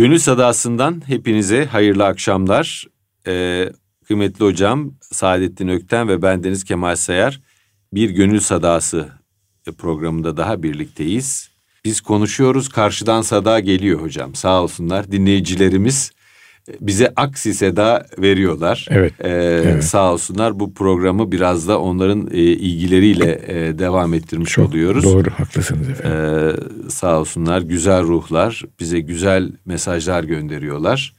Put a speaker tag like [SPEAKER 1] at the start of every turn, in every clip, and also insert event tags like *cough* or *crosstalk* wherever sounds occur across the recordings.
[SPEAKER 1] Gönül Sadası'ndan hepinize hayırlı akşamlar. Ee, kıymetli hocam Saadettin Ökten ve bendeniz Kemal Sayar bir Gönül Sadası programında daha birlikteyiz. Biz konuşuyoruz karşıdan sada geliyor hocam sağ olsunlar dinleyicilerimiz bize aksi seda veriyorlar.
[SPEAKER 2] Evet,
[SPEAKER 1] ee,
[SPEAKER 2] evet.
[SPEAKER 1] Sağ olsunlar bu programı biraz da onların e, ilgileriyle e, devam ettirmiş
[SPEAKER 2] Çok
[SPEAKER 1] oluyoruz.
[SPEAKER 2] Doğru haklısınız efendim.
[SPEAKER 1] Ee, sağ olsunlar güzel ruhlar bize güzel mesajlar gönderiyorlar.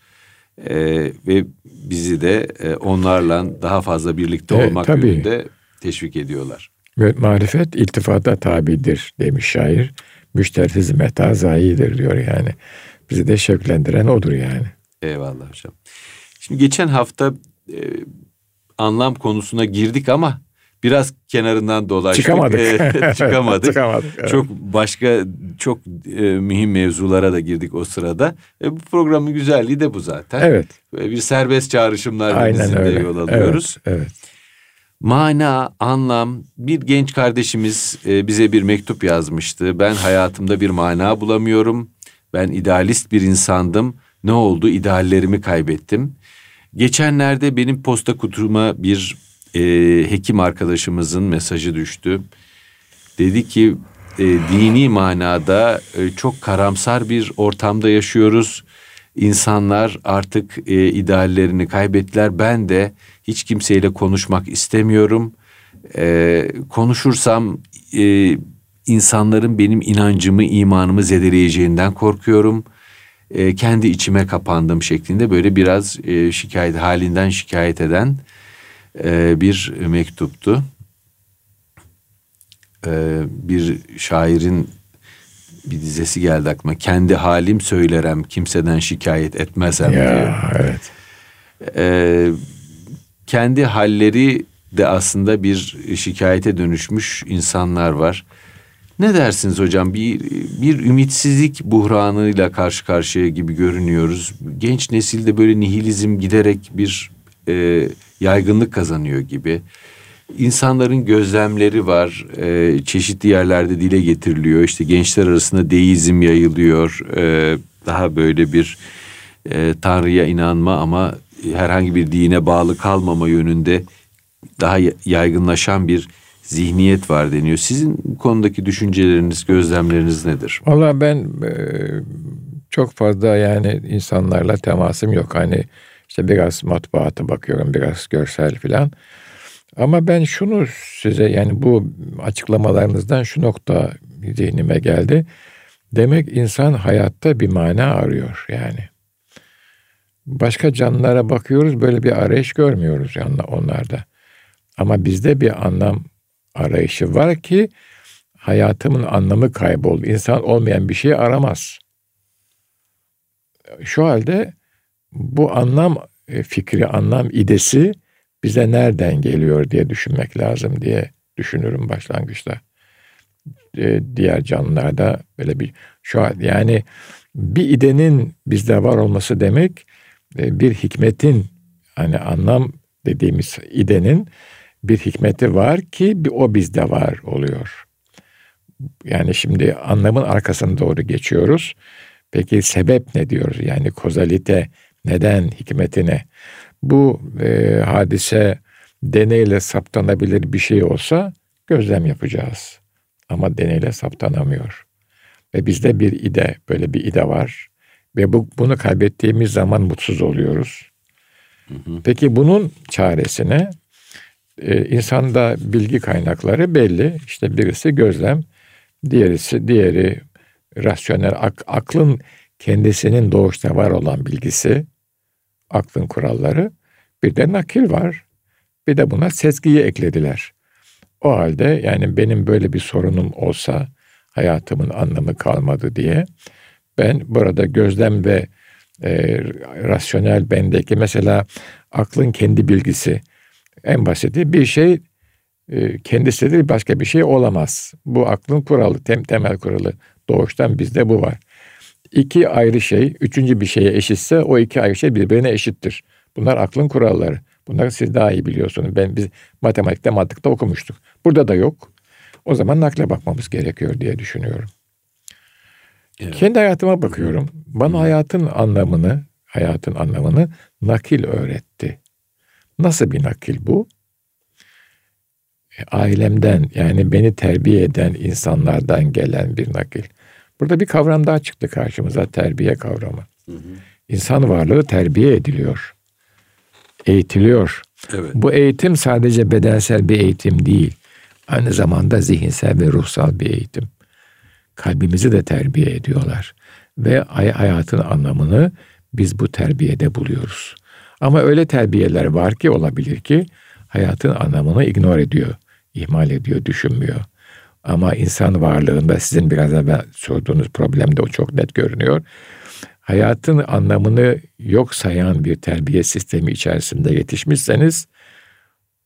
[SPEAKER 1] Ee, ve bizi de e, onlarla daha fazla birlikte
[SPEAKER 2] Evet,
[SPEAKER 1] olmak
[SPEAKER 2] tabii.
[SPEAKER 1] yönünde teşvik ediyorlar.
[SPEAKER 2] Ve marifet iltifata tabidir demiş şair. Müşterisiz meta zayidir diyor yani. Bizi de şevklendiren odur yani.
[SPEAKER 1] Eyvallah hocam. Şimdi geçen hafta e, anlam konusuna girdik ama biraz kenarından dolaştık.
[SPEAKER 2] Çıkamadık. *laughs*
[SPEAKER 1] E, *laughs* çıkamadık.
[SPEAKER 2] Çıkamadık, evet.
[SPEAKER 1] Çok başka çok e, mühim mevzulara da girdik o sırada. E, bu programın güzelliği de bu zaten.
[SPEAKER 2] Evet.
[SPEAKER 1] Böyle bir serbest çağrışımlar denizinde yol alıyoruz.
[SPEAKER 2] Evet, evet.
[SPEAKER 1] Mana, anlam. Bir genç kardeşimiz e, bize bir mektup yazmıştı. Ben hayatımda bir mana bulamıyorum. Ben idealist bir insandım. Ne oldu? İdeallerimi kaybettim. Geçenlerde benim posta kutuma bir e, hekim arkadaşımızın mesajı düştü. Dedi ki e, dini manada e, çok karamsar bir ortamda yaşıyoruz. İnsanlar artık e, ideallerini kaybettiler. Ben de hiç kimseyle konuşmak istemiyorum. E, konuşursam e, insanların benim inancımı, imanımı zedeleyeceğinden korkuyorum. E, kendi içime kapandım şeklinde böyle biraz e, şikayet halinden şikayet eden e, bir mektuptu. E, bir şairin bir dizesi geldi aklıma. Kendi halim söylerem, kimseden şikayet etmezem.
[SPEAKER 2] Ya evet.
[SPEAKER 1] Ee, kendi halleri de aslında bir şikayete dönüşmüş insanlar var. Ne dersiniz hocam? Bir bir ümitsizlik buhranıyla karşı karşıya gibi görünüyoruz. Genç nesilde böyle nihilizm giderek bir e, yaygınlık kazanıyor gibi. İnsanların gözlemleri var. e, çeşitli yerlerde dile getiriliyor. İşte gençler arasında deizm yayılıyor. E, daha böyle bir e, Tanrı'ya inanma ama herhangi bir dine bağlı kalmama yönünde daha yaygınlaşan bir zihniyet var deniyor. Sizin bu konudaki düşünceleriniz, gözlemleriniz nedir?
[SPEAKER 2] Valla ben e, çok fazla yani insanlarla temasım yok. Hani işte biraz matbuata bakıyorum, biraz görsel filan. Ama ben şunu size yani bu açıklamalarınızdan şu nokta zihnime geldi. Demek insan hayatta bir mana arıyor yani. Başka canlılara bakıyoruz böyle bir arayış görmüyoruz yani onlarda. Ama bizde bir anlam arayışı var ki hayatımın anlamı kayboldu. İnsan olmayan bir şey aramaz. Şu halde bu anlam e, fikri, anlam idesi bize nereden geliyor diye düşünmek lazım diye düşünürüm başlangıçta. E, diğer canlılarda böyle bir şu an yani bir idenin bizde var olması demek e, bir hikmetin hani anlam dediğimiz idenin bir hikmeti var ki o bizde var oluyor. Yani şimdi anlamın arkasına doğru geçiyoruz. Peki sebep ne diyoruz? Yani kozalite neden hikmetine? Bu e, hadise deneyle saptanabilir bir şey olsa gözlem yapacağız. Ama deneyle saptanamıyor. Ve bizde bir ide, böyle bir ide var. Ve bu, bunu kaybettiğimiz zaman mutsuz oluyoruz.
[SPEAKER 1] Hı hı.
[SPEAKER 2] Peki bunun çaresine e, insanda bilgi kaynakları belli. İşte birisi gözlem, diğerisi diğeri rasyonel ak, aklın kendisinin doğuşta var olan bilgisi, aklın kuralları. Bir de nakil var. Bir de buna sezgiyi eklediler. O halde yani benim böyle bir sorunum olsa hayatımın anlamı kalmadı diye ben burada gözlem ve e, rasyonel bendeki mesela aklın kendi bilgisi en basiti bir şey e, kendisidir başka bir şey olamaz. Bu aklın kuralı, tem, temel kuralı. Doğuştan bizde bu var. İki ayrı şey, üçüncü bir şeye eşitse o iki ayrı şey birbirine eşittir. Bunlar aklın kuralları. Bunları siz daha iyi biliyorsunuz. Ben biz matematikte mantıkta okumuştuk. Burada da yok. O zaman nakle bakmamız gerekiyor diye düşünüyorum. Evet. Kendi hayatıma bakıyorum. Bana hayatın anlamını, hayatın anlamını nakil öğretti. Nasıl bir nakil bu? E, ailemden yani beni terbiye eden insanlardan gelen bir nakil. Burada bir kavram daha çıktı karşımıza terbiye kavramı. Hı hı. İnsan varlığı terbiye ediliyor. Eğitiliyor. Evet. Bu eğitim sadece bedensel bir eğitim değil. Aynı zamanda zihinsel ve ruhsal bir eğitim. Kalbimizi de terbiye ediyorlar. Ve hayatın anlamını biz bu terbiyede buluyoruz. Ama öyle terbiyeler var ki olabilir ki hayatın anlamını ignor ediyor, ihmal ediyor, düşünmüyor. Ama insan varlığında sizin biraz evvel sorduğunuz problemde o çok net görünüyor. Hayatın anlamını yok sayan bir terbiye sistemi içerisinde yetişmişseniz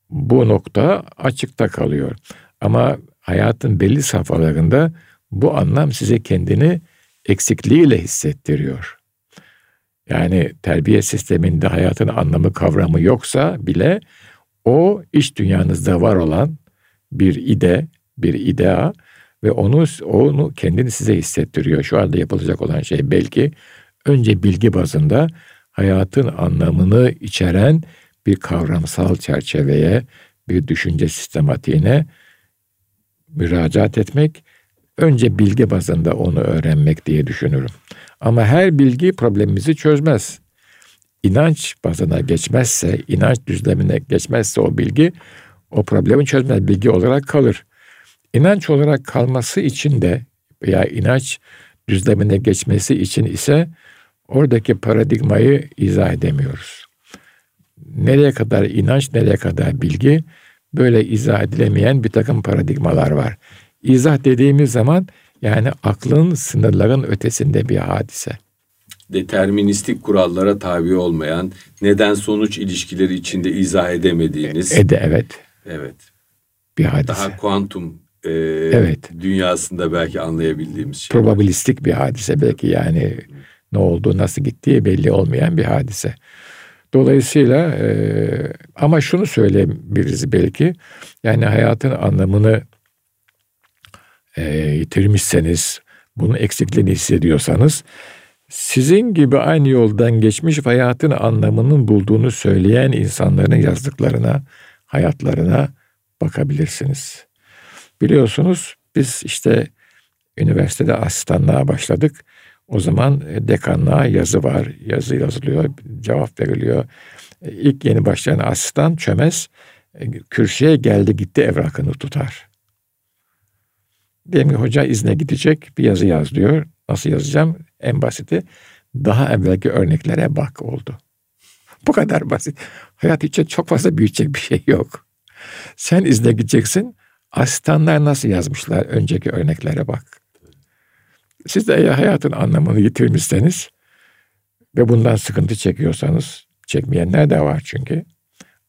[SPEAKER 2] bu nokta açıkta kalıyor. Ama hayatın belli safhalarında bu anlam size kendini eksikliğiyle hissettiriyor. Yani terbiye sisteminde hayatın anlamı kavramı yoksa bile o iç dünyanızda var olan bir ide, bir idea ve onu onu kendini size hissettiriyor. Şu anda yapılacak olan şey belki önce bilgi bazında hayatın anlamını içeren bir kavramsal çerçeveye, bir düşünce sistematiğine müracaat etmek, önce bilgi bazında onu öğrenmek diye düşünürüm. Ama her bilgi problemimizi çözmez. İnanç bazına geçmezse, inanç düzlemine geçmezse o bilgi o problemi çözmez, bilgi olarak kalır. İnanç olarak kalması için de veya inanç düzlemine geçmesi için ise oradaki paradigmayı izah edemiyoruz. Nereye kadar inanç, nereye kadar bilgi böyle izah edilemeyen bir takım paradigmalar var. İzah dediğimiz zaman yani aklın sınırların ötesinde bir hadise.
[SPEAKER 1] Deterministik kurallara tabi olmayan, neden sonuç ilişkileri içinde izah edemediğiniz.
[SPEAKER 2] Ede evet.
[SPEAKER 1] Evet.
[SPEAKER 2] Bir hadise.
[SPEAKER 1] Daha kuantum e, evet. dünyasında belki anlayabildiğimiz şey.
[SPEAKER 2] Probabilistik bir hadise belki yani ne oldu, nasıl gittiği belli olmayan bir hadise. Dolayısıyla e, ama şunu söyleyebiliriz belki yani hayatın anlamını e, yitirmişseniz, bunun eksikliğini hissediyorsanız sizin gibi aynı yoldan geçmiş hayatın anlamının bulduğunu söyleyen insanların yazdıklarına, hayatlarına bakabilirsiniz. Biliyorsunuz biz işte üniversitede asistanlığa başladık. O zaman dekanlığa yazı var. Yazı yazılıyor, cevap veriliyor. İlk yeni başlayan asistan çömez kürsüye geldi gitti evrakını tutar. Diyelim ki hoca izne gidecek bir yazı yaz diyor. Nasıl yazacağım? En basiti daha evvelki örneklere bak oldu. Bu kadar basit. Hayat için çok fazla büyütecek bir şey yok. Sen izne gideceksin. Asistanlar nasıl yazmışlar önceki örneklere bak. Siz de eğer hayatın anlamını yitirmişseniz ve bundan sıkıntı çekiyorsanız, çekmeyenler de var çünkü,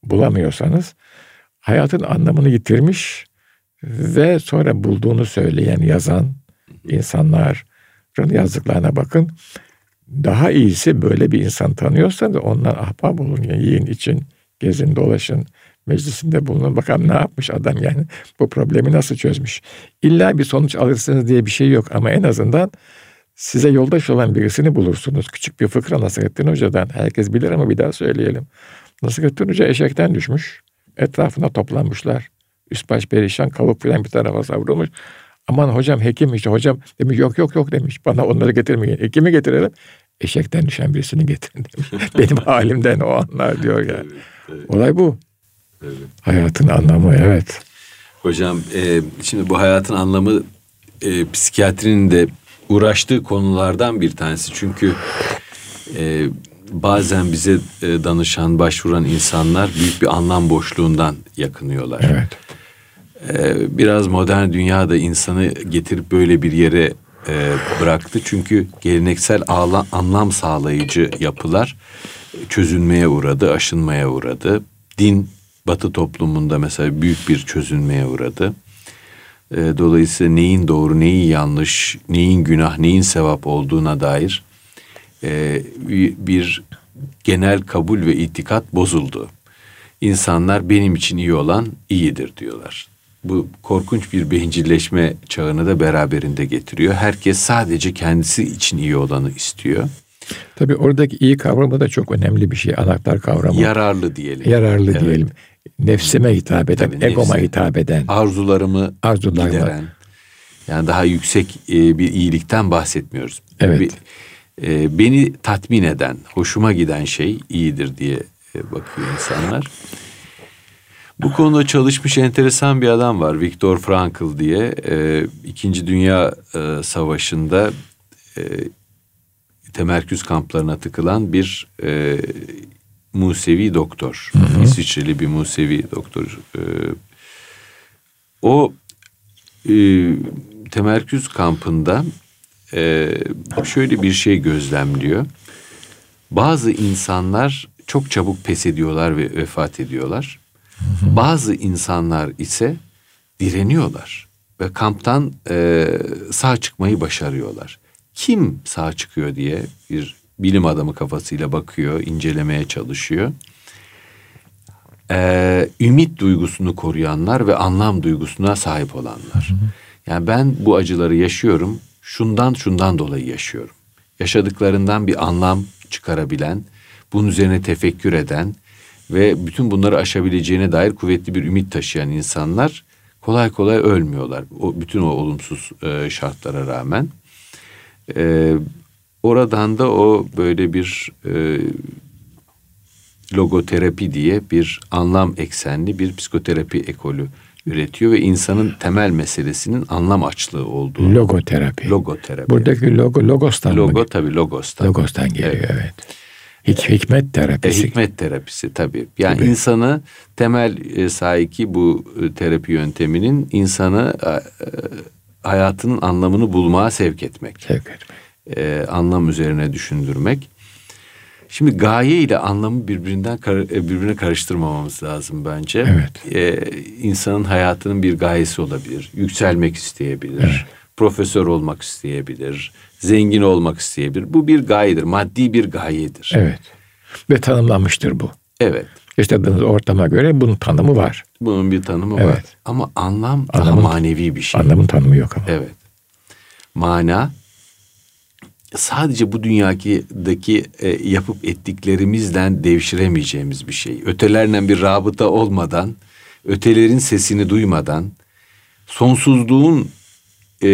[SPEAKER 2] bulamıyorsanız hayatın anlamını yitirmiş ve sonra bulduğunu söyleyen, yazan insanların yazdıklarına bakın. Daha iyisi böyle bir insan tanıyorsanız ondan ahbap olun. Yiyin için, gezin, dolaşın, meclisinde bulunun. Bakalım ne yapmış adam yani. Bu problemi nasıl çözmüş. İlla bir sonuç alırsınız diye bir şey yok ama en azından size yoldaş olan birisini bulursunuz. Küçük bir fıkra Nasrettin Hoca'dan. Herkes bilir ama bir daha söyleyelim. Nasrettin Hoca eşekten düşmüş. Etrafına toplanmışlar. Üst baş perişan kavuk filan bir tarafa savrulmuş. Aman hocam hekim işte hocam demiş yok yok yok demiş. Bana onları getirmeyin. Hekimi getirelim. Eşekten düşen birisini getirin demiş. *laughs* Benim halimden o anlar diyor yani. Olay bu. Evet. Hayatın anlamı evet.
[SPEAKER 1] Hocam e, şimdi bu hayatın anlamı e, psikiyatrinin de uğraştığı konulardan bir tanesi. Çünkü e, bazen bize e, danışan, başvuran insanlar büyük bir anlam boşluğundan yakınıyorlar.
[SPEAKER 2] Evet.
[SPEAKER 1] E, biraz modern dünyada insanı getirip böyle bir yere e, bıraktı. Çünkü geleneksel anlam sağlayıcı yapılar çözülmeye uğradı, aşınmaya uğradı. Din Batı toplumunda mesela büyük bir çözülmeye uğradı. Dolayısıyla neyin doğru, neyin yanlış, neyin günah, neyin sevap olduğuna dair e, bir genel kabul ve itikat bozuldu. İnsanlar benim için iyi olan iyidir diyorlar. Bu korkunç bir bencilleşme çağını da beraberinde getiriyor. Herkes sadece kendisi için iyi olanı istiyor.
[SPEAKER 2] Tabii oradaki iyi kavramı da çok önemli bir şey. Anahtar kavramı.
[SPEAKER 1] Yararlı diyelim.
[SPEAKER 2] Yararlı evet. diyelim. Nefsime hitap eden, Tabii, egoma nefse, hitap eden.
[SPEAKER 1] Arzularımı Arzularımı. gideren. Yani daha yüksek e, bir iyilikten bahsetmiyoruz.
[SPEAKER 2] Evet. Bir,
[SPEAKER 1] e, beni tatmin eden, hoşuma giden şey iyidir diye e, bakıyor insanlar. Bu konuda çalışmış enteresan bir adam var. Viktor Frankl diye. E, İkinci Dünya e, Savaşı'nda e, temerküz kamplarına tıkılan bir e, Musevi doktor. Hı hı. İsviçreli bir Musevi doktor. E, o e, temerküz kampında e, şöyle bir şey gözlemliyor. Bazı insanlar çok çabuk pes ediyorlar ve vefat ediyorlar. Bazı insanlar ise direniyorlar ve kamptan e, sağ çıkmayı başarıyorlar. Kim sağ çıkıyor diye bir bilim adamı kafasıyla bakıyor, incelemeye çalışıyor. Ee, ümit duygusunu koruyanlar ve anlam duygusuna sahip olanlar. Yani ben bu acıları yaşıyorum, şundan şundan dolayı yaşıyorum. Yaşadıklarından bir anlam çıkarabilen, bunun üzerine tefekkür eden ve bütün bunları aşabileceğine dair kuvvetli bir ümit taşıyan insanlar kolay kolay ölmüyorlar. O bütün o olumsuz e, şartlara rağmen. E, oradan da o böyle bir e, logoterapi diye bir anlam eksenli bir psikoterapi ekolü üretiyor ve insanın temel meselesinin anlam açlığı olduğu.
[SPEAKER 2] Logoterapi.
[SPEAKER 1] Logoterapi.
[SPEAKER 2] Buradaki logo logostan
[SPEAKER 1] Logo mı? tabii logostan.
[SPEAKER 2] Logostan geliyor evet. evet. Hik, hikmet terapisi.
[SPEAKER 1] E, hikmet terapisi tabii. Yani Gibi. insanı temel e, sahiki bu e, terapi yönteminin insanı e, e, hayatının anlamını bulmaya sevk etmek.
[SPEAKER 2] Sevk etmek.
[SPEAKER 1] E, anlam üzerine düşündürmek. Şimdi gaye ile anlamı birbirinden e, birbirine karıştırmamamız lazım bence.
[SPEAKER 2] Evet.
[SPEAKER 1] Ee, insanın hayatının bir gayesi olabilir. Yükselmek isteyebilir. Evet. Profesör olmak isteyebilir. Zengin olmak isteyebilir. Bu bir gayedir. Maddi bir gayedir.
[SPEAKER 2] Evet. Ve tanımlanmıştır bu.
[SPEAKER 1] Evet.
[SPEAKER 2] Yaşadığınız ortama göre bunun tanımı var.
[SPEAKER 1] Bunun bir tanımı evet. var. Ama anlam Anlamın, daha manevi bir şey.
[SPEAKER 2] Anlamın tanımı yok ama.
[SPEAKER 1] Evet. Mana sadece bu dünyadaki e, yapıp ettiklerimizden devşiremeyeceğimiz bir şey. Ötelerle bir rabıta olmadan, ötelerin sesini duymadan, sonsuzluğun e,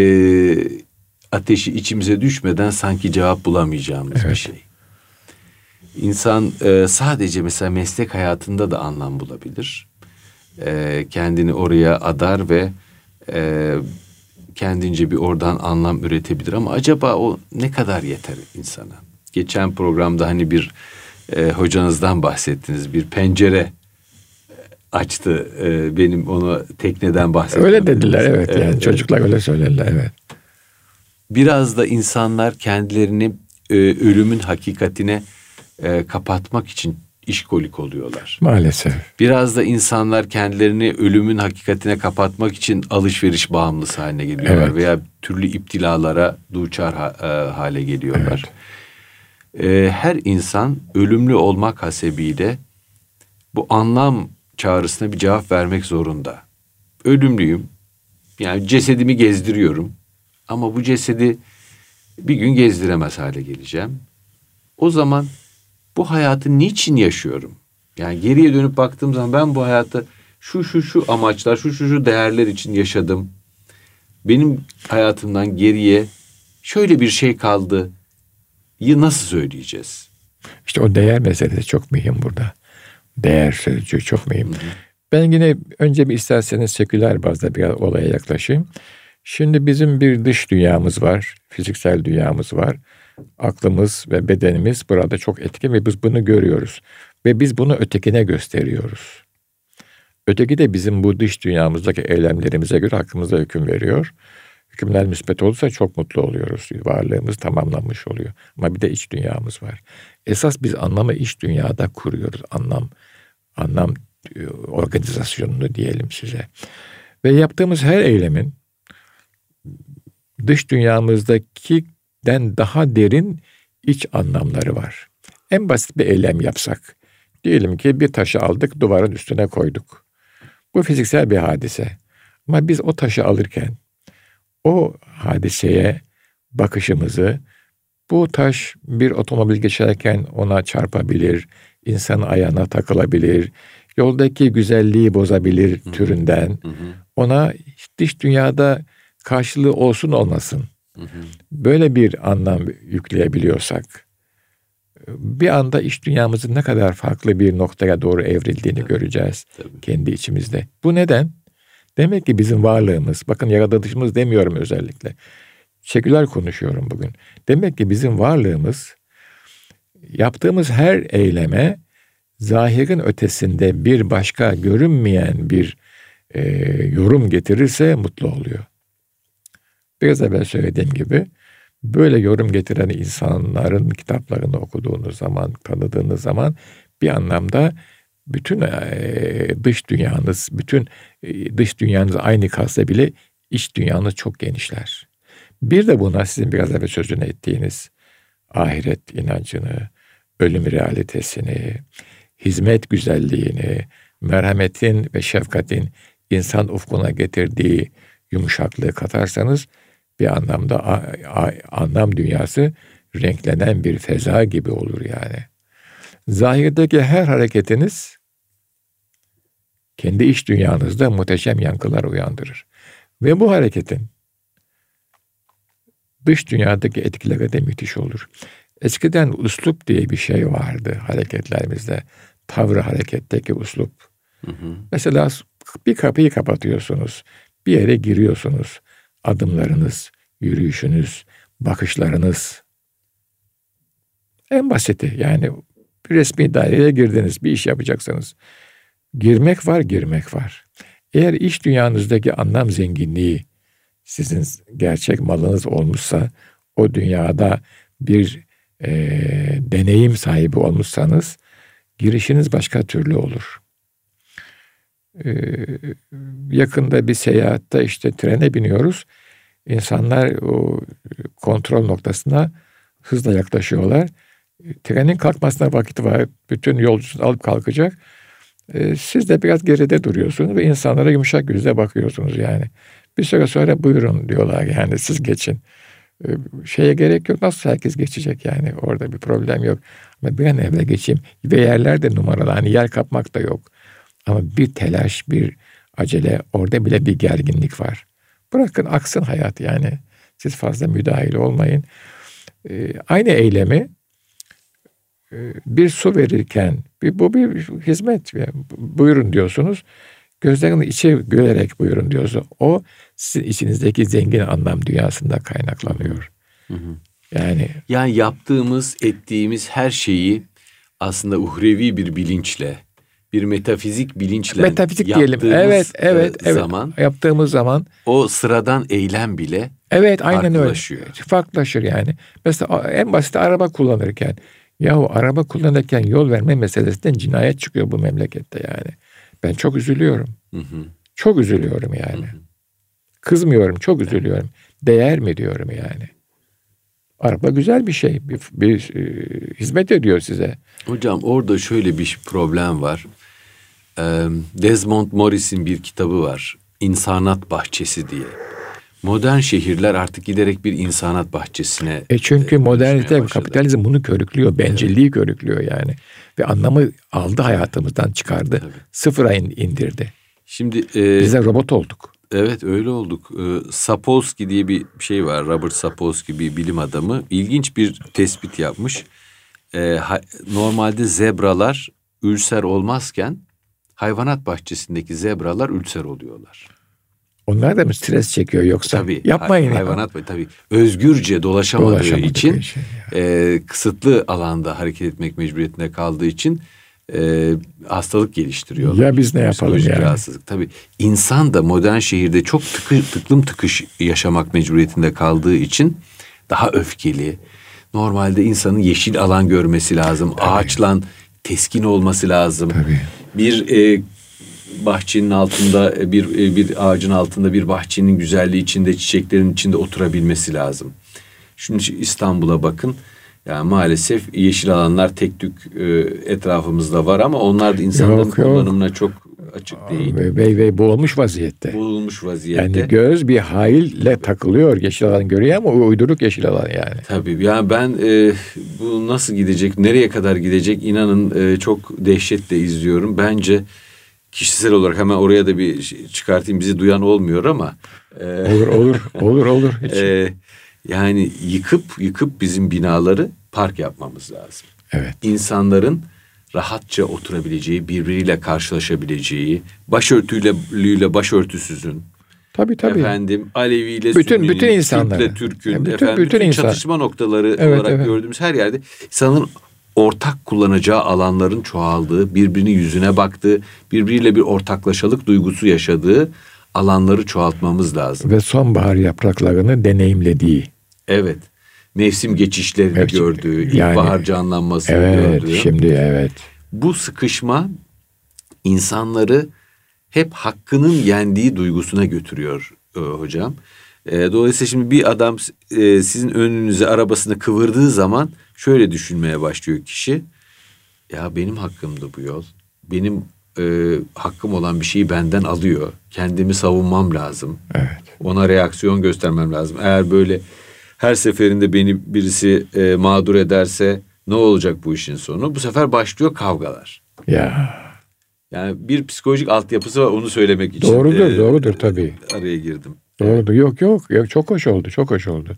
[SPEAKER 1] ateşi içimize düşmeden sanki cevap bulamayacağımız evet. bir şey. İnsan e, sadece mesela meslek hayatında da anlam bulabilir. E, kendini oraya adar ve e, kendince bir oradan anlam üretebilir ama acaba o ne kadar yeter insana? Geçen programda hani bir e, hocanızdan bahsettiniz. Bir pencere e, açtı. E, benim onu tekneden bahsettim.
[SPEAKER 2] Öyle dediler evet, evet yani çocuklar öyle söylerler evet.
[SPEAKER 1] Biraz da insanlar kendilerini e, ölümün hakikatine e, kapatmak için işkolik oluyorlar.
[SPEAKER 2] Maalesef.
[SPEAKER 1] Biraz da insanlar kendilerini ölümün hakikatine kapatmak için alışveriş bağımlısı haline geliyorlar evet. veya türlü iptilalara duçar ha, e, hale geliyorlar. Evet. E, her insan ölümlü olmak hasebiyle bu anlam çağrısına bir cevap vermek zorunda. Ölümlüyüm. Yani cesedimi gezdiriyorum. Ama bu cesedi bir gün gezdiremez hale geleceğim. O zaman bu hayatı niçin yaşıyorum? Yani geriye dönüp baktığım zaman ben bu hayatı şu şu şu amaçlar, şu şu şu değerler için yaşadım. Benim hayatımdan geriye şöyle bir şey kaldı. Yı nasıl söyleyeceğiz?
[SPEAKER 2] İşte o değer meselesi çok mühim burada. Değer sözcüğü çok mühim. Hı hı. Ben yine önce bir isterseniz seküler bazda bir olaya yaklaşayım. Şimdi bizim bir dış dünyamız var, fiziksel dünyamız var aklımız ve bedenimiz burada çok etkin ve biz bunu görüyoruz. Ve biz bunu ötekine gösteriyoruz. Öteki de bizim bu dış dünyamızdaki eylemlerimize göre hakkımızda hüküm veriyor. Hükümler müspet olursa çok mutlu oluyoruz. Varlığımız tamamlanmış oluyor. Ama bir de iç dünyamız var. Esas biz anlamı iç dünyada kuruyoruz. Anlam, anlam e, organizasyonunu diyelim size. Ve yaptığımız her eylemin dış dünyamızdaki den daha derin iç anlamları var. En basit bir eylem yapsak. Diyelim ki bir taşı aldık duvarın üstüne koyduk. Bu fiziksel bir hadise. Ama biz o taşı alırken o hadiseye bakışımızı bu taş bir otomobil geçerken ona çarpabilir, insanın ayağına takılabilir, yoldaki güzelliği bozabilir hı hı. türünden. Hı hı. Ona dış dünyada karşılığı olsun olmasın. Hı hı. Böyle bir anlam yükleyebiliyorsak bir anda iş dünyamızın ne kadar farklı bir noktaya doğru evrildiğini Tabii. göreceğiz Tabii. kendi içimizde. Bu neden? Demek ki bizim varlığımız, bakın yaratılışımız demiyorum özellikle. Seküler konuşuyorum bugün. Demek ki bizim varlığımız yaptığımız her eyleme zahirin ötesinde bir başka görünmeyen bir e, yorum getirirse mutlu oluyor. Biraz evvel söylediğim gibi böyle yorum getiren insanların kitaplarını okuduğunuz zaman, tanıdığınız zaman bir anlamda bütün e, dış dünyanız, bütün e, dış dünyanız aynı kalsa bile iç dünyanız çok genişler. Bir de buna sizin biraz evvel sözünü ettiğiniz ahiret inancını, ölüm realitesini, hizmet güzelliğini, merhametin ve şefkatin insan ufkuna getirdiği yumuşaklığı katarsanız bir anlamda anlam dünyası renklenen bir feza gibi olur yani. Zahirdeki her hareketiniz kendi iç dünyanızda muhteşem yankılar uyandırır. Ve bu hareketin dış dünyadaki etkileri de müthiş olur. Eskiden uslup diye bir şey vardı hareketlerimizde. Tavrı hareketteki uslup. Hı hı. Mesela bir kapıyı kapatıyorsunuz. Bir yere giriyorsunuz. Adımlarınız, yürüyüşünüz, bakışlarınız. En basiti yani bir resmi daireye girdiniz, bir iş yapacaksanız. Girmek var, girmek var. Eğer iş dünyanızdaki anlam zenginliği sizin gerçek malınız olmuşsa, o dünyada bir e, deneyim sahibi olmuşsanız, girişiniz başka türlü olur. Ee, yakında bir seyahatte işte trene biniyoruz. İnsanlar o kontrol noktasına hızla yaklaşıyorlar. Trenin kalkmasına vakit var. Bütün yolcusunu alıp kalkacak. Ee, siz de biraz geride duruyorsunuz ve insanlara yumuşak yüzle bakıyorsunuz yani. Bir süre sonra buyurun diyorlar yani siz geçin. Ee, şeye gerek yok nasıl herkes geçecek yani orada bir problem yok. Ama bir an evvel geçeyim ve yerler de numaralı hani yer kapmak da yok. Ama bir telaş bir acele orada bile bir gerginlik var. Bırakın aksın hayat yani. Siz fazla müdahil olmayın. Ee, aynı eylemi e, bir su verirken bir, bu bir hizmet. Yani, buyurun diyorsunuz. Gözlerinin içi gülerek buyurun diyorsunuz. O sizin içinizdeki zengin anlam dünyasında kaynaklanıyor. Hı hı.
[SPEAKER 1] Yani yani yaptığımız, ettiğimiz her şeyi aslında uhrevi bir bilinçle bir metafizik bilinçle
[SPEAKER 2] metafizik diyelim. Evet, evet, evet. Zaman yaptığımız zaman
[SPEAKER 1] o sıradan eylem bile
[SPEAKER 2] Evet, aynen öyle. Farklılaşır yani. Mesela en basit araba kullanırken yahu araba kullanırken yol verme meselesinden cinayet çıkıyor bu memlekette yani. Ben çok üzülüyorum. Hı hı. Çok üzülüyorum yani. Hı hı. Kızmıyorum, çok üzülüyorum. Değer mi diyorum yani. Araba güzel bir şey. Bir, bir e, hizmet ediyor size.
[SPEAKER 1] Hocam orada şöyle bir problem var. Desmond Morris'in bir kitabı var. İnsanat Bahçesi diye. Modern şehirler artık giderek bir insanat bahçesine.
[SPEAKER 2] E çünkü modernite, kapitalizm bunu körüklüyor, bencilliği evet. körüklüyor yani. Ve anlamı aldı hayatımızdan çıkardı. Tabii. Sıfıra indirdi. Şimdi e, bize robot olduk.
[SPEAKER 1] Evet öyle olduk. E, Sapolsky diye bir şey var. Robert Sapolsky bir bilim adamı. İlginç bir tespit yapmış. E, ha, normalde zebralar ülser olmazken hayvanat bahçesindeki zebralar ülser oluyorlar.
[SPEAKER 2] Onlar da mı stres çekiyor yoksa? Tabii. Yapmayın.
[SPEAKER 1] Hay, hayvanat ya. tabii. Özgürce dolaşamadığı, dolaşamadığı için şey e, kısıtlı alanda hareket etmek mecburiyetinde kaldığı için e, hastalık geliştiriyorlar.
[SPEAKER 2] Ya biz ne yapalım yani?
[SPEAKER 1] rahatsızlık. Tabii insan da modern şehirde çok tıkı, tıklım tıkış yaşamak mecburiyetinde kaldığı için daha öfkeli. Normalde insanın yeşil alan görmesi lazım. Tabii. Ağaçla teskin olması lazım. Tabii. Bir e, bahçenin altında e, bir e, bir ağacın altında bir bahçenin güzelliği içinde çiçeklerin içinde oturabilmesi lazım. Şimdi İstanbul'a bakın. Yani maalesef yeşil alanlar tek tük e, etrafımızda var ama onlar da insanların yok, kullanımına çok açık değil.
[SPEAKER 2] Ve, ve, ve boğulmuş vaziyette.
[SPEAKER 1] Bulunmuş vaziyette.
[SPEAKER 2] Yani göz bir haille takılıyor. Yeşil alan görüyor ama uyduruk yeşil alan yani.
[SPEAKER 1] Tabii yani ben e, bu nasıl gidecek, nereye kadar gidecek inanın e, çok dehşetle izliyorum. Bence kişisel olarak hemen oraya da bir şey çıkartayım bizi duyan olmuyor ama.
[SPEAKER 2] E, olur olur *laughs* olur olur. Hiç.
[SPEAKER 1] E, yani yıkıp yıkıp bizim binaları park yapmamız lazım.
[SPEAKER 2] Evet.
[SPEAKER 1] İnsanların rahatça oturabileceği, birbiriyle karşılaşabileceği, başörtüyle başörtüsüzün,
[SPEAKER 2] Tabii tabii.
[SPEAKER 1] Efendim Aleviyle
[SPEAKER 2] bütün
[SPEAKER 1] Sünninin,
[SPEAKER 2] bütün insanlar.
[SPEAKER 1] Türk'le Türk'ün,
[SPEAKER 2] bütün,
[SPEAKER 1] efendim,
[SPEAKER 2] bütün,
[SPEAKER 1] bütün
[SPEAKER 2] insan.
[SPEAKER 1] çatışma noktaları
[SPEAKER 2] Evet,
[SPEAKER 1] olarak
[SPEAKER 2] evet.
[SPEAKER 1] gördüğümüz her yerde insanın ortak kullanacağı alanların çoğaldığı, birbirinin yüzüne baktığı, birbiriyle bir ortaklaşalık duygusu yaşadığı alanları çoğaltmamız lazım.
[SPEAKER 2] Ve sonbahar yapraklarını deneyimlediği.
[SPEAKER 1] Evet. Mevsim geçişlerini
[SPEAKER 2] Evet,
[SPEAKER 1] gördüğü,
[SPEAKER 2] yani-
[SPEAKER 1] ilkbahar canlanmasını
[SPEAKER 2] Evet
[SPEAKER 1] gördüğü.
[SPEAKER 2] şimdi evet.
[SPEAKER 1] Bu sıkışma insanları hep hakkının yendiği duygusuna götürüyor e, hocam. E, dolayısıyla şimdi bir adam e, sizin önünüze arabasını kıvırdığı zaman şöyle düşünmeye başlıyor kişi. Ya benim hakkımdı bu yol. Benim e, hakkım olan bir şeyi benden alıyor. Kendimi savunmam lazım.
[SPEAKER 2] Evet.
[SPEAKER 1] Ona reaksiyon göstermem lazım. Eğer böyle her seferinde beni birisi e, mağdur ederse ne olacak bu işin sonu? Bu sefer başlıyor kavgalar.
[SPEAKER 2] Ya
[SPEAKER 1] Yani bir psikolojik altyapısı var onu söylemek için.
[SPEAKER 2] doğrudur
[SPEAKER 1] e,
[SPEAKER 2] doğrudur tabii.
[SPEAKER 1] Araya girdim.
[SPEAKER 2] Doğrudur. Yok yok yok çok hoş oldu çok hoş oldu.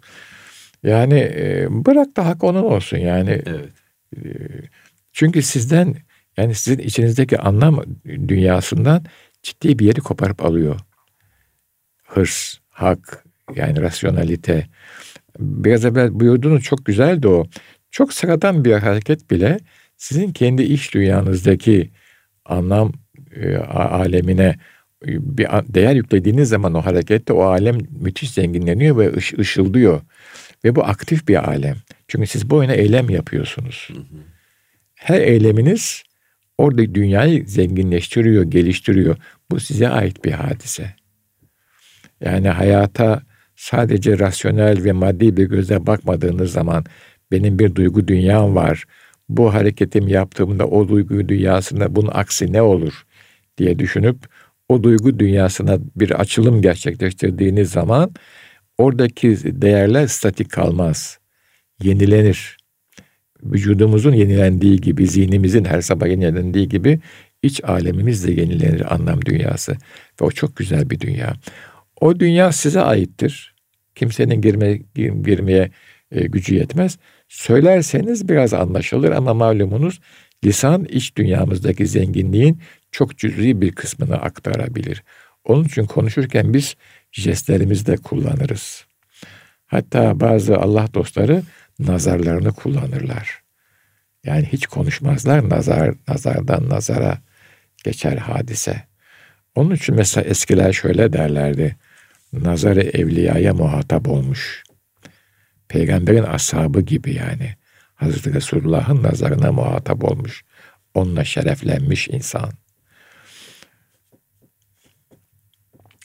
[SPEAKER 2] Yani e, bırak da hak onun olsun yani.
[SPEAKER 1] Evet.
[SPEAKER 2] Çünkü sizden yani sizin içinizdeki anlam dünyasından ciddi bir yeri koparıp alıyor. Hırs, hak, yani rasyonalite. Biraz evvel buyurduğunuz çok güzeldi o. Çok sıradan bir hareket bile sizin kendi iş dünyanızdaki anlam e, alemine e, bir değer yüklediğiniz zaman o harekette o alem müthiş zenginleniyor ve ış, ışıldıyor. Ve bu aktif bir alem. Çünkü siz bu oyuna eylem yapıyorsunuz. Her eyleminiz orada dünyayı zenginleştiriyor, geliştiriyor. Bu size ait bir hadise. Yani hayata sadece rasyonel ve maddi bir gözle bakmadığınız zaman benim bir duygu dünyam var. Bu hareketim yaptığımda o duygu dünyasında bunun aksi ne olur diye düşünüp o duygu dünyasına bir açılım gerçekleştirdiğiniz zaman oradaki değerler statik kalmaz. Yenilenir. Vücudumuzun yenilendiği gibi, zihnimizin her sabah yenilendiği gibi iç alemimiz de yenilenir anlam dünyası. Ve o çok güzel bir dünya. O dünya size aittir. Kimsenin girme, gir- girmeye e, gücü yetmez. Söylerseniz biraz anlaşılır ama malumunuz lisan iç dünyamızdaki zenginliğin çok cüz'i bir kısmını aktarabilir. Onun için konuşurken biz jestlerimizi de kullanırız. Hatta bazı Allah dostları nazarlarını kullanırlar. Yani hiç konuşmazlar nazar nazardan nazara geçer hadise. Onun için mesela eskiler şöyle derlerdi. Nazarı evliyaya muhatap olmuş. Peygamberin ashabı gibi yani. Hazreti Resulullah'ın nazarına muhatap olmuş. Onunla şereflenmiş insan.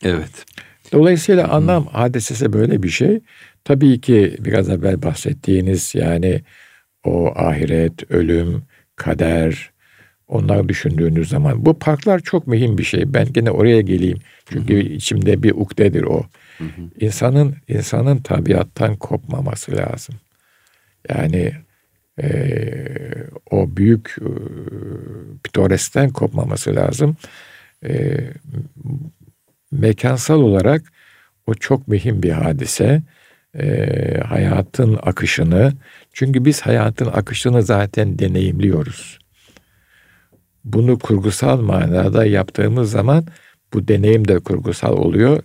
[SPEAKER 1] Evet.
[SPEAKER 2] Dolayısıyla anlam hadisesi böyle bir şey. Tabii ki biraz evvel bahsettiğiniz yani o ahiret, ölüm, kader onlar düşündüğünüz zaman bu parklar çok mühim bir şey. Ben gene oraya geleyim. Çünkü içimde bir ukdedir o. İnsanın insanın tabiattan kopmaması lazım. Yani eee, o büyük eee, pitoresten kopmaması lazım. Eee, mekansal olarak o çok mühim bir hadise. Eee, hayatın akışını çünkü biz hayatın akışını zaten deneyimliyoruz. Bunu kurgusal manada yaptığımız zaman bu deneyim de kurgusal oluyor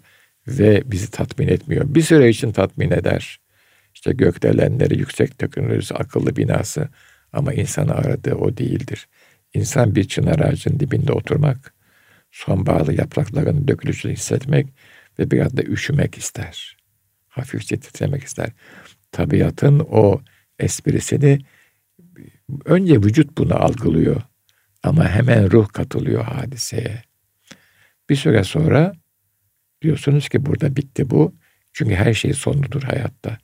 [SPEAKER 2] ve bizi tatmin etmiyor. Bir süre için tatmin eder. İşte gökdelenleri, yüksek teknolojisi, akıllı binası ama insanı aradığı o değildir. İnsan bir çınar ağacının dibinde oturmak, sonbaharlı yaprakların dökülüşünü hissetmek ve biraz da üşümek ister. Hafifçe titremek ister. Tabiatın o esprisini önce vücut bunu algılıyor ama hemen ruh katılıyor hadiseye. Bir süre sonra diyorsunuz ki burada bitti bu. Çünkü her şey sonludur hayatta.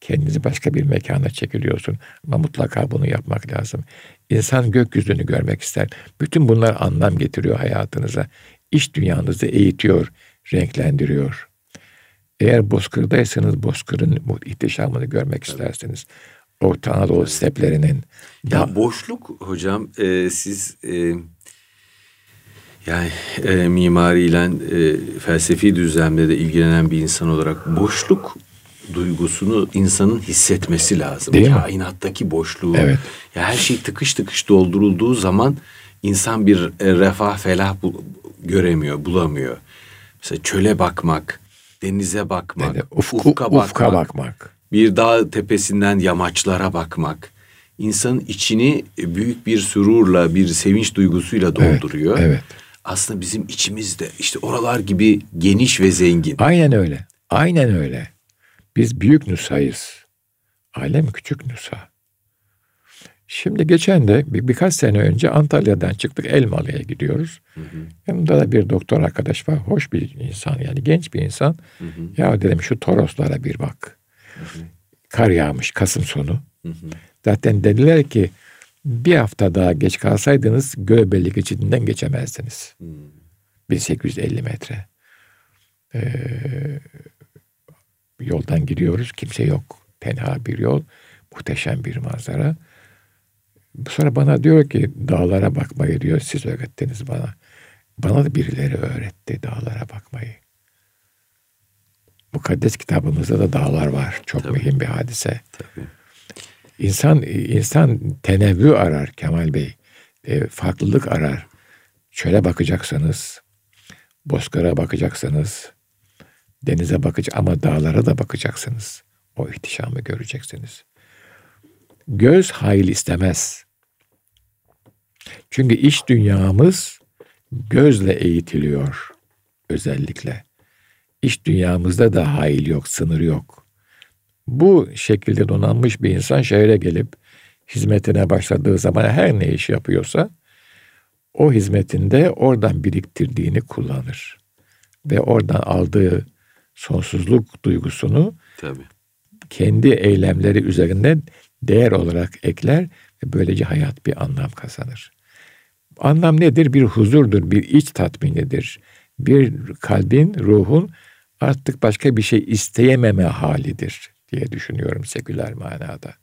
[SPEAKER 2] kendinizi başka bir mekana çekiliyorsun. Ama mutlaka bunu yapmak lazım. İnsan gökyüzünü görmek ister. Bütün bunlar anlam getiriyor hayatınıza. İş dünyanızı eğitiyor, renklendiriyor. Eğer bozkırdaysanız bozkırın ihtişamını görmek istersiniz. Orta Anadolu steplerinin.
[SPEAKER 1] Ya boşluk hocam e, siz e, yani e, mimariyle e, felsefi düzlemde de ilgilenen bir insan olarak boşluk duygusunu insanın hissetmesi lazım.
[SPEAKER 2] Değil
[SPEAKER 1] Kainattaki mi? boşluğu.
[SPEAKER 2] Evet.
[SPEAKER 1] Ya her şey tıkış tıkış doldurulduğu zaman insan bir e, refah felah bu, göremiyor, bulamıyor. Mesela çöle bakmak, denize bakmak,
[SPEAKER 2] yani ufku, ufka, bakmak, ufka bakmak,
[SPEAKER 1] bir dağ tepesinden yamaçlara bakmak insanın içini büyük bir sururla, bir sevinç duygusuyla dolduruyor.
[SPEAKER 2] Evet. evet.
[SPEAKER 1] Aslında bizim içimizde işte oralar gibi geniş ve zengin.
[SPEAKER 2] Aynen öyle. Aynen öyle. Biz büyük nüshayız. Alem küçük nüsha. Şimdi geçen de bir, birkaç sene önce Antalya'dan çıktık Elmalı'ya gidiyoruz. Hı hı. Yanımda da bir doktor arkadaş var. Hoş bir insan yani genç bir insan. Hı hı. Ya dedim şu Toroslara bir bak. Hı hı. Kar yağmış Kasım sonu. Hı hı. Zaten dediler ki bir hafta daha geç kalsaydınız Göbeli geçidinden geçemezdiniz. Hı. 1850 metre. Ee, yoldan gidiyoruz. Kimse yok. Tenha bir yol. Muhteşem bir manzara. Sonra bana diyor ki dağlara bakmayı diyor. Siz öğrettiniz bana. Bana da birileri öğretti dağlara bakmayı. Mukaddes kitabımızda da dağlar var. Çok Tabii. mühim bir hadise. Tabii. İnsan insan tenevvü arar Kemal Bey. E, farklılık arar. Çöle bakacaksanız, bozkıra bakacaksanız, denize bakacak ama dağlara da bakacaksınız. O ihtişamı göreceksiniz. Göz hayır istemez. Çünkü iş dünyamız gözle eğitiliyor özellikle. İş dünyamızda da hayır yok, sınır yok. Bu şekilde donanmış bir insan şehre gelip hizmetine başladığı zaman her ne iş yapıyorsa o hizmetinde oradan biriktirdiğini kullanır. Ve oradan aldığı sonsuzluk duygusunu Tabii. kendi eylemleri üzerinde değer olarak ekler ve böylece hayat bir anlam kazanır. Anlam nedir? Bir huzurdur, bir iç tatminidir. Bir kalbin, ruhun artık başka bir şey isteyememe halidir diye düşünüyorum seküler manada.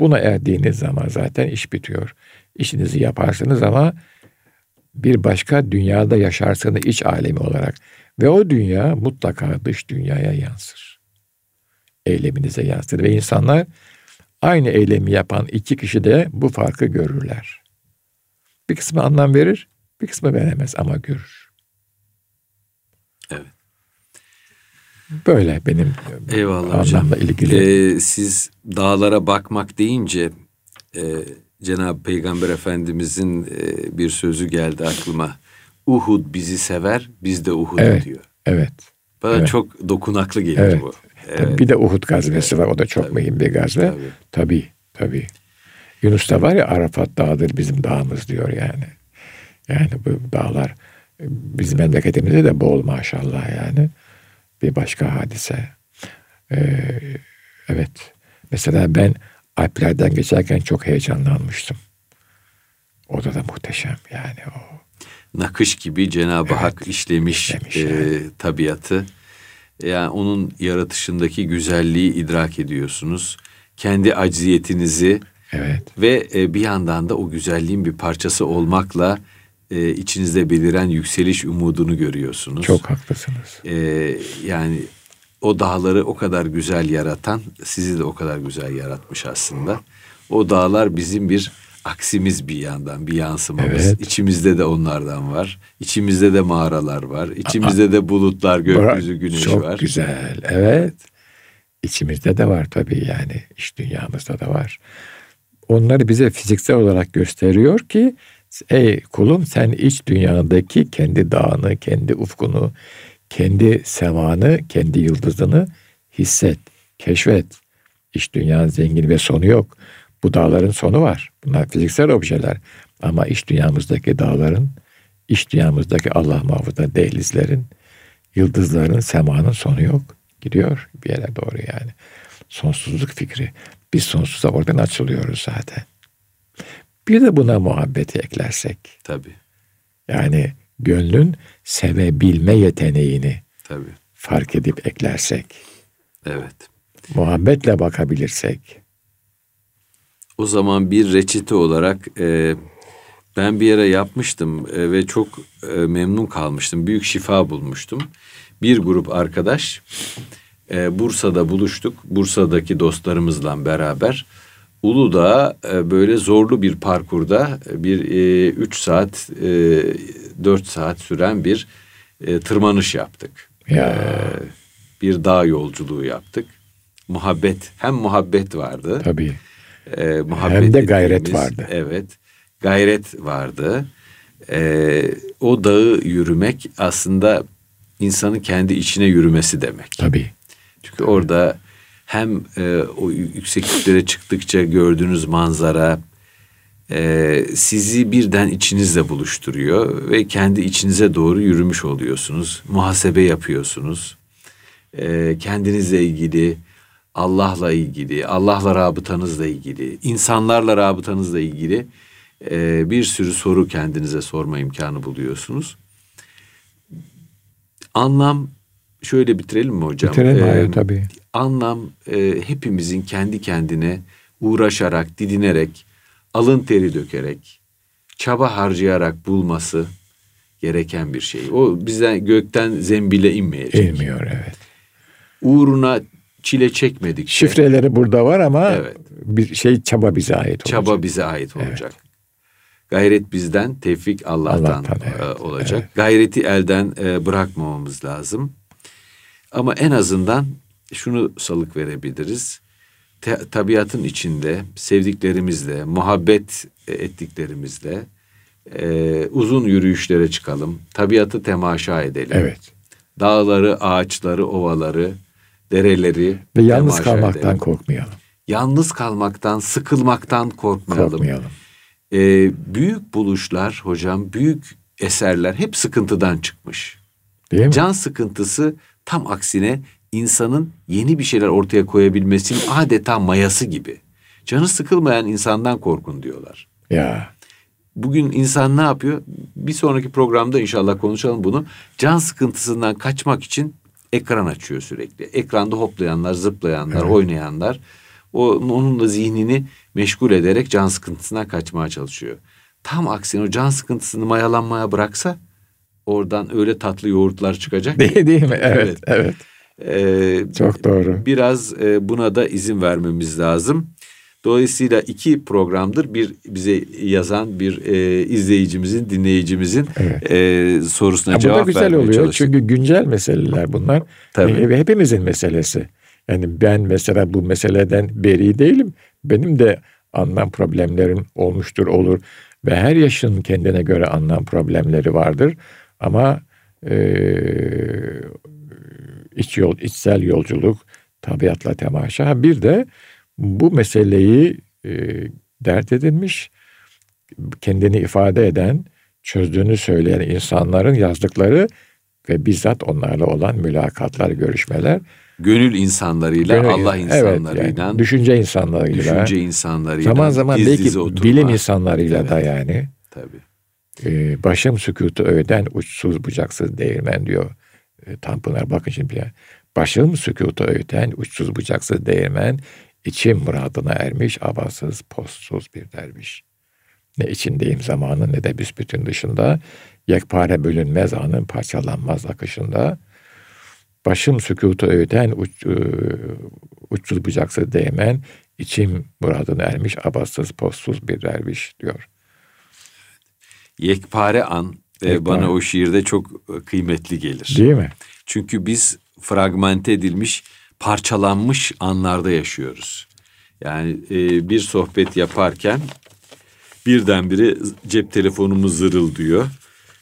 [SPEAKER 2] Buna erdiğiniz zaman zaten iş bitiyor. İşinizi yaparsınız ama bir başka dünyada yaşarsınız iç alemi olarak. Ve o dünya mutlaka dış dünyaya yansır. Eyleminize yansır. Ve insanlar aynı eylemi yapan iki kişi de bu farkı görürler. Bir kısmı anlam verir, bir kısmı veremez ama görür.
[SPEAKER 1] Evet.
[SPEAKER 2] Böyle benim
[SPEAKER 1] Eyvallah hocam. ilgili. Ee, siz dağlara bakmak deyince e, Cenab-ı Peygamber Efendimizin e, bir sözü geldi aklıma. Uhud bizi sever, biz de Uhud'u
[SPEAKER 2] evet,
[SPEAKER 1] diyor.
[SPEAKER 2] Evet.
[SPEAKER 1] Bana
[SPEAKER 2] evet.
[SPEAKER 1] çok dokunaklı gelir
[SPEAKER 2] evet.
[SPEAKER 1] bu.
[SPEAKER 2] Evet. Tabii bir de Uhud gazvesi var. O da çok tabii, mühim bir gazve. Tabii. tabii. Tabii. Yunus da var ya Arafat dağıdır bizim dağımız diyor yani. Yani bu dağlar bizim memleketimizde de bol maşallah yani. Bir başka hadise. Ee, evet. Mesela ben Alplerden geçerken çok heyecanlanmıştım. O da da muhteşem yani o.
[SPEAKER 1] Nakış gibi Cenab-ı evet, Hak işlemiş, işlemiş e, yani. tabiatı. Yani onun yaratışındaki güzelliği idrak ediyorsunuz. Kendi acziyetinizi
[SPEAKER 2] evet.
[SPEAKER 1] ve e, bir yandan da o güzelliğin bir parçası olmakla e, içinizde beliren yükseliş umudunu görüyorsunuz.
[SPEAKER 2] Çok haklısınız.
[SPEAKER 1] E, yani o dağları o kadar güzel yaratan sizi de o kadar güzel yaratmış aslında. O dağlar bizim bir aksimiz bir yandan, bir yansımamız. Evet. İçimizde de onlardan var. İçimizde de mağaralar var. İçimizde de bulutlar, gökyüzü, güneş
[SPEAKER 2] Çok
[SPEAKER 1] var.
[SPEAKER 2] Çok güzel. Evet. İçimizde de var tabii yani. İç dünyamızda da var. Onları bize fiziksel olarak gösteriyor ki ey kulum sen iç dünyadaki kendi dağını, kendi ufkunu, kendi sevanı, kendi yıldızını hisset, keşfet. İç dünyanın zengin ve sonu yok. Bu dağların sonu var. Bunlar fiziksel objeler. Ama iç dünyamızdaki dağların, iç dünyamızdaki Allah muhafaza dehlizlerin, yıldızların, semanın sonu yok. Gidiyor bir yere doğru yani. Sonsuzluk fikri. Biz sonsuza oradan açılıyoruz zaten. Bir de buna muhabbeti eklersek.
[SPEAKER 1] Tabii.
[SPEAKER 2] Yani gönlün sevebilme yeteneğini
[SPEAKER 1] Tabii.
[SPEAKER 2] fark edip eklersek.
[SPEAKER 1] Evet.
[SPEAKER 2] Muhabbetle bakabilirsek.
[SPEAKER 1] O zaman bir reçete olarak e, ben bir yere yapmıştım e, ve çok e, memnun kalmıştım. Büyük şifa bulmuştum. Bir grup arkadaş e, Bursa'da buluştuk. Bursa'daki dostlarımızla beraber Uludağ e, böyle zorlu bir parkurda e, bir e, üç saat, e, dört saat süren bir e, tırmanış yaptık.
[SPEAKER 2] Ya.
[SPEAKER 1] E, bir dağ yolculuğu yaptık. Muhabbet, hem muhabbet vardı.
[SPEAKER 2] Tabii.
[SPEAKER 1] E, muhabbet
[SPEAKER 2] Hem de gayret vardı.
[SPEAKER 1] Evet, gayret vardı. E, o dağı yürümek aslında insanın kendi içine yürümesi demek.
[SPEAKER 2] Tabii.
[SPEAKER 1] Çünkü orada hem e, o yüksekliklere çıktıkça gördüğünüz manzara e, sizi birden içinizle buluşturuyor ve kendi içinize doğru yürümüş oluyorsunuz. Muhasebe yapıyorsunuz. E, kendinizle ilgili, Allah'la ilgili, Allah'la rabıtanızla ilgili, insanlarla rabıtanızla ilgili e, bir sürü soru kendinize sorma imkanı buluyorsunuz. Anlam şöyle bitirelim mi hocam?
[SPEAKER 2] Bitirelim
[SPEAKER 1] Ee,
[SPEAKER 2] hayır tabii.
[SPEAKER 1] anlam e, hepimizin kendi kendine uğraşarak, didinerek, alın teri dökerek, çaba harcayarak bulması gereken bir şey. O bizden gökten zembile inmeyecek.
[SPEAKER 2] İlmiyor evet.
[SPEAKER 1] Uğruna çile çekmedik.
[SPEAKER 2] Şifreleri burada var ama
[SPEAKER 1] Evet.
[SPEAKER 2] bir şey çaba bize ait olacak.
[SPEAKER 1] Çaba bize ait olacak. Gayret bizden, tevfik Allah'tan,
[SPEAKER 2] Allah'tan, evet,
[SPEAKER 1] e, olacak. Gayreti elden e, bırakmamamız lazım. Ama en azından şunu salık verebiliriz. Te- tabiatın içinde sevdiklerimizle, muhabbet ettiklerimizle e, uzun yürüyüşlere çıkalım. Tabiatı temaşa edelim.
[SPEAKER 2] Evet.
[SPEAKER 1] Dağları, ağaçları, ovaları, dereleri
[SPEAKER 2] Ve yalnız kalmaktan
[SPEAKER 1] edelim.
[SPEAKER 2] korkmayalım.
[SPEAKER 1] Yalnız kalmaktan, sıkılmaktan korkmayalım.
[SPEAKER 2] Korkmayalım.
[SPEAKER 1] Ee, büyük buluşlar hocam, büyük eserler hep sıkıntıdan çıkmış.
[SPEAKER 2] Değil mi?
[SPEAKER 1] Can sıkıntısı tam aksine insanın yeni bir şeyler ortaya koyabilmesinin adeta mayası gibi. Canı sıkılmayan insandan korkun diyorlar.
[SPEAKER 2] Ya.
[SPEAKER 1] Bugün insan ne yapıyor? Bir sonraki programda inşallah konuşalım bunu. Can sıkıntısından kaçmak için ekran açıyor sürekli. Ekranda hoplayanlar, zıplayanlar,
[SPEAKER 2] Evet.
[SPEAKER 1] oynayanlar. O, onun da zihnini meşgul ederek can sıkıntısından kaçmaya çalışıyor. Tam aksine o can sıkıntısını mayalanmaya bıraksa oradan öyle tatlı yoğurtlar çıkacak.
[SPEAKER 2] Değil, değil mi? Evet,
[SPEAKER 1] Evet.
[SPEAKER 2] evet.
[SPEAKER 1] Ee,
[SPEAKER 2] Çok doğru.
[SPEAKER 1] Biraz e, buna da izin vermemiz lazım. Dolayısıyla iki programdır bir bize yazan bir e, izleyicimizin, dinleyicimizin
[SPEAKER 2] Evet.
[SPEAKER 1] e, sorusuna
[SPEAKER 2] Ya bu
[SPEAKER 1] cevap
[SPEAKER 2] da güzel
[SPEAKER 1] vermeye
[SPEAKER 2] oluyor
[SPEAKER 1] çalıştık.
[SPEAKER 2] çünkü güncel meseleler bunlar.
[SPEAKER 1] Tabii.
[SPEAKER 2] E, hepimizin meselesi. Yani ben mesela bu meseleden beri değilim. Benim de anlam problemlerim olmuştur, olur. Ve her yaşın kendine göre anlam problemleri vardır. Ama e, iç yol, içsel yolculuk, tabiatla temaşa. Bir de bu meseleyi e, dert edinmiş, kendini ifade eden, çözdüğünü söyleyen insanların yazdıkları ve bizzat onlarla olan mülakatlar, görüşmeler.
[SPEAKER 1] Gönül insanlarıyla,
[SPEAKER 2] Gönül-
[SPEAKER 1] Allah
[SPEAKER 2] evet,
[SPEAKER 1] insanlarıyla,
[SPEAKER 2] yani düşünce insanlarıyla,
[SPEAKER 1] düşünce insanlarıyla,
[SPEAKER 2] zaman zaman belki
[SPEAKER 1] oturma.
[SPEAKER 2] bilim insanlarıyla da
[SPEAKER 1] Evet.
[SPEAKER 2] yani.
[SPEAKER 1] Tabii.
[SPEAKER 2] E, başım sükutu öğden uçsuz bucaksız değirmen diyor e, Tanpınar. Bakın şimdi ya. Başım sükutu öğden uçsuz bucaksız değirmen, içim muradına ermiş, abasız, postsuz bir derviş. Ne içindeyim zamanın ne de büsbütün dışında, yekpare bölünmez anın parçalanmaz akışında. Başım sükutu öğden uç, e, uçsuz bucaksız değirmen, içim muradına ermiş, abasız, postsuz bir derviş diyor.
[SPEAKER 1] Yekpare an e,
[SPEAKER 2] Yekpare.
[SPEAKER 1] bana o şiirde çok e, kıymetli gelir.
[SPEAKER 2] Değil mi?
[SPEAKER 1] Çünkü biz fragmente edilmiş, parçalanmış anlarda yaşıyoruz. Yani e, bir sohbet yaparken birdenbire cep telefonumuz zırıldıyor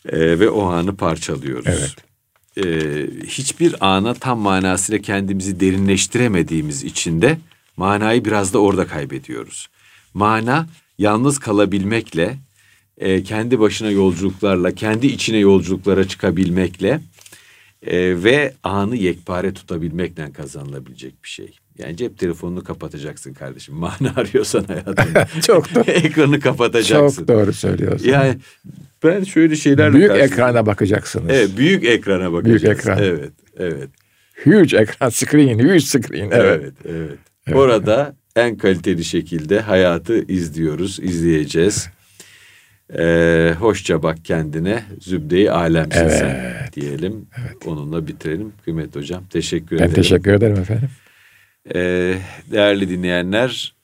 [SPEAKER 1] e, ve o anı parçalıyoruz.
[SPEAKER 2] Evet.
[SPEAKER 1] E, hiçbir ana tam manasıyla kendimizi derinleştiremediğimiz için de manayı biraz da orada kaybediyoruz. Mana yalnız kalabilmekle, e, kendi başına yolculuklarla, kendi içine yolculuklara çıkabilmekle e, ve anı yekpare tutabilmekle kazanılabilecek bir şey. Yani cep telefonunu kapatacaksın kardeşim. *laughs* Mana arıyorsan hayatında. *laughs*
[SPEAKER 2] Çok doğru. *laughs*
[SPEAKER 1] Ekranı kapatacaksın.
[SPEAKER 2] Çok doğru söylüyorsun.
[SPEAKER 1] Yani ben şöyle şeylerle
[SPEAKER 2] Büyük
[SPEAKER 1] karşılaşıyorum.
[SPEAKER 2] ekrana bakacaksınız.
[SPEAKER 1] Evet, büyük ekrana bakacağız.
[SPEAKER 2] Büyük ekran.
[SPEAKER 1] Evet, evet.
[SPEAKER 2] Huge ekran, screen, huge screen. Evet.
[SPEAKER 1] Evet, evet. Orada en kaliteli şekilde hayatı izliyoruz, izleyeceğiz. Ee, hoşça bak kendine, zübde-i alemsin sen diyelim. Onunla bitirelim. Kıymetli hocam, teşekkür
[SPEAKER 2] Ben
[SPEAKER 1] ederim.
[SPEAKER 2] teşekkür ederim efendim.
[SPEAKER 1] Ee, değerli dinleyenler,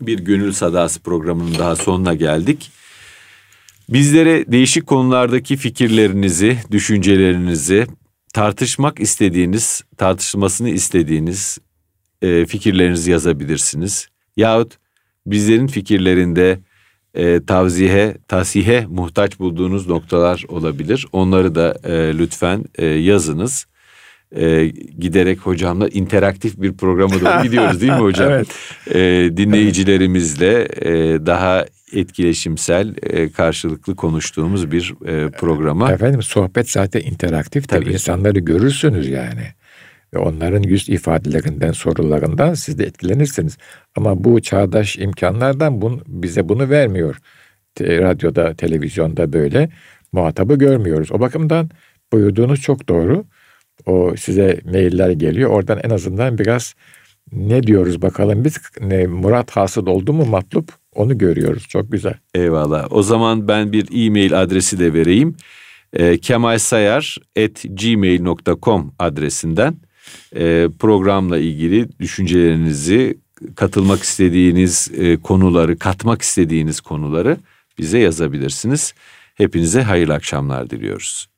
[SPEAKER 1] bir Gönül Sadası programının daha sonuna geldik. Bizlere değişik konulardaki fikirlerinizi, düşüncelerinizi, tartışmak istediğiniz, tartışılmasını istediğiniz e, fikirlerinizi yazabilirsiniz. Yahut bizlerin fikirlerinde e, tavzihe, tasihe muhtaç bulduğunuz noktalar olabilir. Onları da e, lütfen e, yazınız. E, giderek hocamla interaktif bir programa doğru *laughs* gidiyoruz değil mi hocam?
[SPEAKER 2] Evet.
[SPEAKER 1] E, dinleyicilerimizle e, daha etkileşimsel, e, karşılıklı konuştuğumuz bir e, programa.
[SPEAKER 2] Efendim sohbet zaten interaktif. Tabii
[SPEAKER 1] Tabii.
[SPEAKER 2] insanları görürsünüz yani. Ve onların yüz ifadelerinden, sorularından siz de etkilenirsiniz. Ama bu çağdaş imkanlardan bun, bize bunu vermiyor. Te- radyoda, televizyonda böyle muhatabı görmüyoruz. O bakımdan buyurduğunuz çok doğru. O size mailler geliyor. Oradan en azından biraz ne diyoruz bakalım biz ne murat hasıl oldu mu matlup onu görüyoruz. Çok güzel.
[SPEAKER 1] Eyvallah. O zaman ben bir e-mail adresi de vereyim. E, kemalsayar.gmail.com adresinden e, programla ilgili düşüncelerinizi, katılmak istediğiniz e, konuları, katmak istediğiniz konuları bize yazabilirsiniz. Hepinize hayırlı akşamlar diliyoruz.